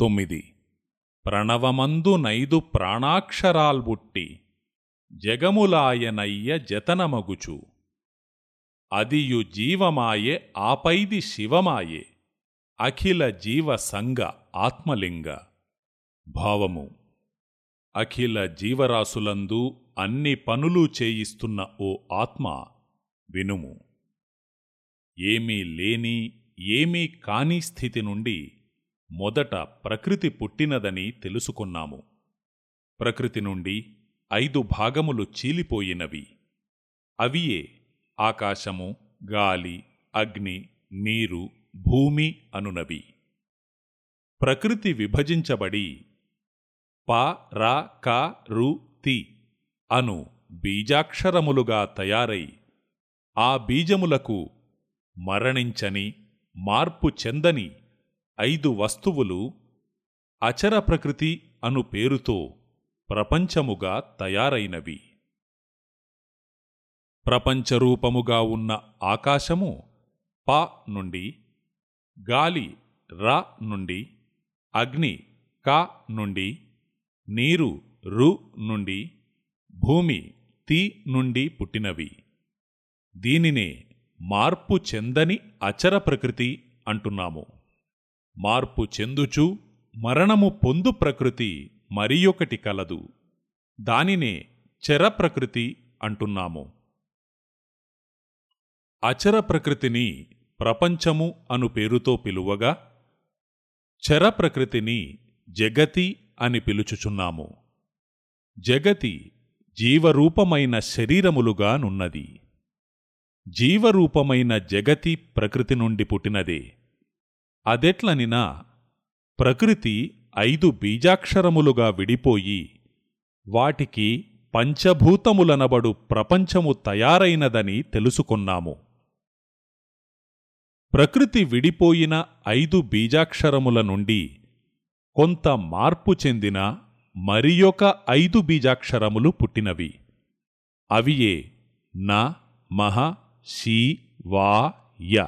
తొమ్మిది. ప్రణవమందు నైదు ప్రాణాక్షరాల్బుట్టి జగములాయనయ్య జతనమగుచు. అదియు జీవమాయే ఆపైది శివమాయే అఖిల జీవ సంగ ఆత్మలింగ. భావము అఖిల జీవరాశులందు అన్ని పనులు చేయిస్తున్న ఓ ఆత్మ వినుము. ఏమీ లేని ఏమీ కాని స్థితి నుండి మొదట ప్రకృతి పుట్టినదని తెలుసుకున్నాము. ప్రకృతి నుండి ఐదు భాగములు చీలిపోయినవి. అవియే ఆకాశము గాలి అగ్ని నీరు భూమి అనునవి. ప్రకృతి విభజించబడి ప రా క రు తి అను బీజాక్షరములుగా తయారై ఆ బీజములకు మరణించని మార్పు చెందని ఐదు వస్తువులు అచర ప్రకృతి అను పేరుతో ప్రపంచముగా తయారైనవి. ప్రపంచరూపముగా ఉన్న ఆకాశము ప నుండి గాలి రా నుండి అగ్ని కా నుండి నీరు రు నుండి భూమి తి నుండి పుట్టినవి. దీనినే మార్పు చెందని అచర ప్రకృతి అంటున్నాము. మార్పు చెందుచు మరణము పొందు ప్రకృతి మరియొకటి కలదు. దానినే చర ప్రకృతి అంటున్నాము. అచర ప్రకృతిని ప్రపంచము అను పేరుతో పిలువగా చర ప్రకృతిని జగతి అని పిలుచుచున్నాము. జగతి జీవరూపమైన శరీరములుగా నున్నది జీవరూపమైన జగతి ప్రకృతి నుండి పుట్టినదే. అదెట్లనినా ప్రకృతి ఐదు బీజాక్షరములుగా విడిపోయి వాటికి పంచభూతములనబడు ప్రపంచము తయారైనదని తెలుసుకున్నాము. ప్రకృతి విడిపోయిన ఐదు బీజాక్షరముల నుండి కొంత మార్పు చెందిన మరియొక ఐదు బీజాక్షరములు పుట్టినవి. అవియే న మహ శీ వా య.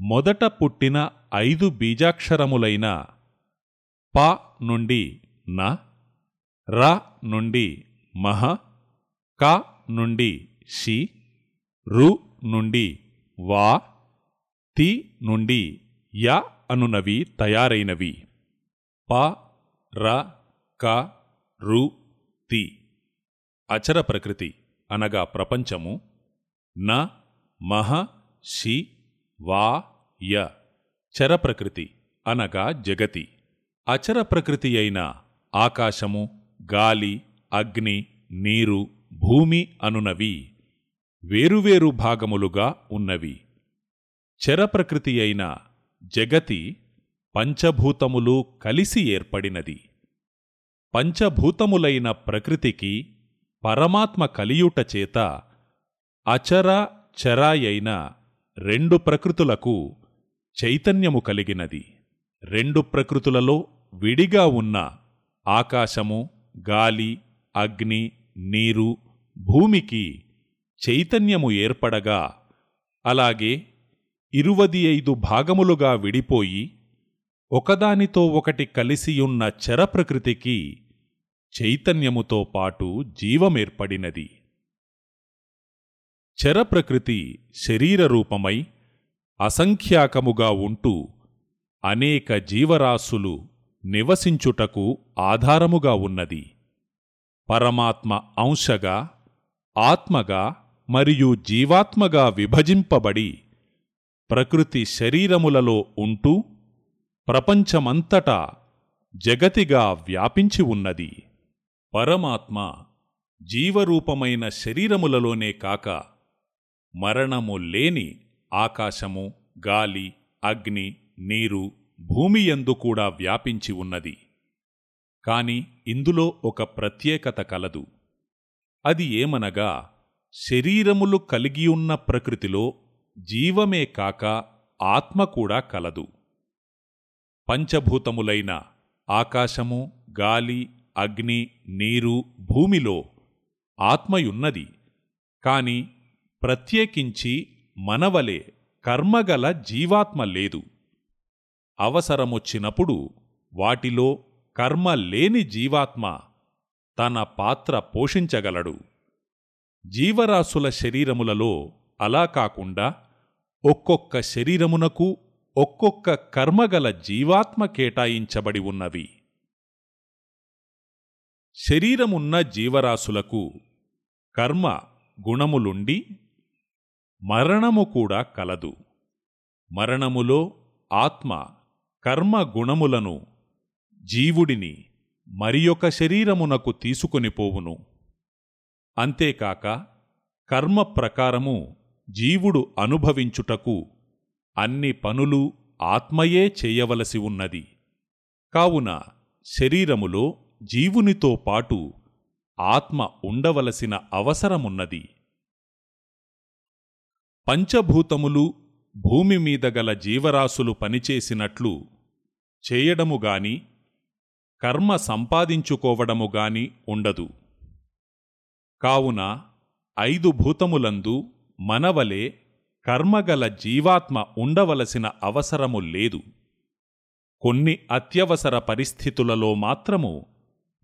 మొదట పుట్టిన ఐదు బీజాక్షరములైన ప నుండి న ర నుండి మహ క నుండి షి రు నుండి వా తి నుండి య అనునవి తయారైనవి. ప ర క రు తి. అచర ప్రకృతి అనగా ప్రపంచము. న మహ షి వా య చర ప్రకృతి అనగా జగతి. అచర ప్రకృతి అయిన ఆకాశము గాలి అగ్ని నీరు భూమి అనునవి. వేరువేరు భాగములుగా ఉన్నవి. చరప్రకృతి అయిన జగతి పంచభూతములు కలిసి ఏర్పడినది. పంచభూతములైన ప్రకృతికి పరమాత్మ కలియుట చేత అచర చరాయైన రెండు ప్రకృతులకు చైతన్యము కలిగినది. రెండు ప్రకృతులలో విడిగా ఉన్న ఆకాశము గాలి అగ్ని నీరు భూమికి చైతన్యము ఏర్పడగా అలాగే ఇరువది ఐదు భాగములుగా విడిపోయి ఒకదానితో ఒకటి కలిసియున్న చరప్రకృతికి చైతన్యముతో పాటు జీవమేర్పడినది. చరప్రకృతి శరీరరూపమై అసంఖ్యాకముగా ఉంటూ అనేక జీవరాశులు నివసించుటకు ఆధారముగా ఉన్నది. పరమాత్మ అంశగా ఆత్మగా మరియు జీవాత్మగా విభజింపబడి ప్రకృతి శరీరములలో ఉంటూ ప్రపంచమంతటా జగతిగా వ్యాపించి ఉన్నది. పరమాత్మ జీవరూపమైన శరీరములలోనే కాక మరణము లేని ఆకాశము గాలి అగ్ని నీరు భూమియందు కూడా వ్యాపించి ఉన్నది. కాని ఇందులో ఒక ప్రత్యేకత కలదు. అది ఏమనగా శరీరములు కలిగియున్న ప్రకృతిలో జీవమే కాక ఆత్మ కూడా కలదు. పంచభూతములైన ఆకాశము గాలి అగ్ని నీరు భూమిలో ఆత్మయున్నది. కాని ప్రత్యేకించి మనవలే కర్మగల జీవాత్మ లేదు. అవసరమొచ్చినప్పుడు వాటిలో కర్మ లేని జీవాత్మ తన పాత్ర పోషించగలడు. జీవరాశుల శరీరములలో అలా కాకుండా ఒక్కొక్క శరీరమునకు ఒక్కొక్క కర్మగల జీవాత్మ కేటాయించబడి ఉన్నవి. శరీరమున్న జీవరాశులకు కర్మ గుణములుండి మరణము కూడా కలదు. మరణములో ఆత్మ కర్మ గుణములను జీవుడిని మరియొక శరీరమునకు తీసుకునిపోవును అంతేకాక కర్మ ప్రకారము జీవుడు అనుభవించుటకు అన్ని పనులు ఆత్మయే చేయవలసి ఉన్నది. కావున శరీరములో జీవునితో పాటు ఆత్మ ఉండవలసిన అవసరమున్నది. పంచభూతములు భూమి మీద గల జీవరాశులు పనిచేసినట్లు చేయడముగాని కర్మ సంపాదించుకోవడముగాని ఉండదు. కావున ఐదు భూతములందు మనవలే కర్మగల జీవాత్మ ఉండవలసిన అవసరము లేదు. కొన్ని అత్యవసర పరిస్థితులలో మాత్రము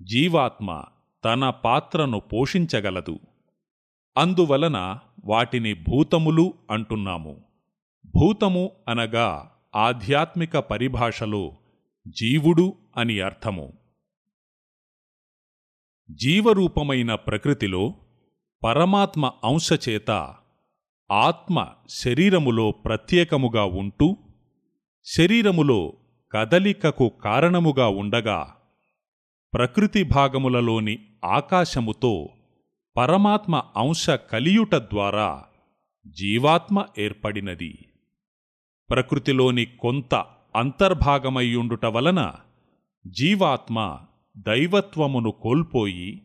జీవాత్మ తన పాత్రను పోషించగలదు. అందువలన వాటిని భూతములు అంటున్నాము. భూతము అనగా ఆధ్యాత్మిక పరిభాషలో జీవుడు అని అర్థము. జీవరూపమైన ప్రకృతిలో పరమాత్మ అంశచేత ఆత్మ శరీరములో ప్రత్యేకముగా ఉంటూ శరీరములో కదలికకు కారణముగా ఉండగా ప్రకృతి భాగములలోని ఆకాశముతో పరమాత్మ అంశ కలియుట ద్వారా జీవాత్మ ఏర్పడినది. ప్రకృతిలోని కొంత అంతర్భాగమయ్యుండుట వలన జీవాత్మ దైవత్వమును కోల్పోయి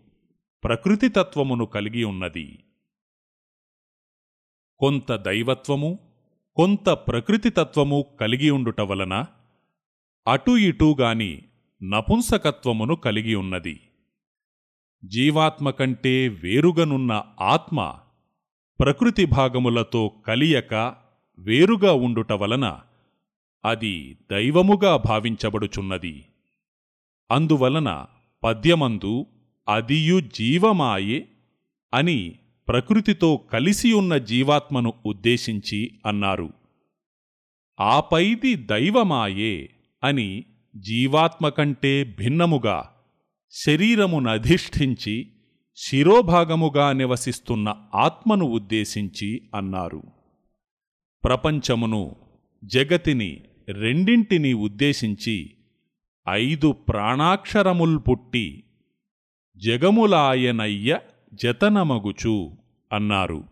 ప్రకృతితత్వమును కలిగి ఉన్నది. కొంత దైవత్వము కొంత ప్రకృతితత్వము కలిగి ఉండుట వలన అటు ఇటూగాని నపుంసకత్వమును కలిగి ఉన్నది. జీవాత్మ కంటే వేరుగనున్న ఆత్మ ప్రకృతి భాగములతో కలియక వేరుగా ఉండుట వలన అది దైవముగా భావించబడుచున్నది. అందువలన పద్యమందు అదియు జీవమాయే అని ప్రకృతితో కలిసియున్న జీవాత్మను ఉద్దేశించి అన్నారు. ఆపైది దైవమాయే అని జీవాత్మ కంటే భిన్నముగా శరీరమునధిష్ఠించి శిరోభాగముగా నివసిస్తున్న ఆత్మను ఉద్దేశించి అన్నారు. ప్రపంచమును జగతిని రెండింటినీ ఉద్దేశించి ఐదు ప్రాణాక్షరముల్ పుట్టి జగములాయనయ్య జతనమగుచు అన్నారు.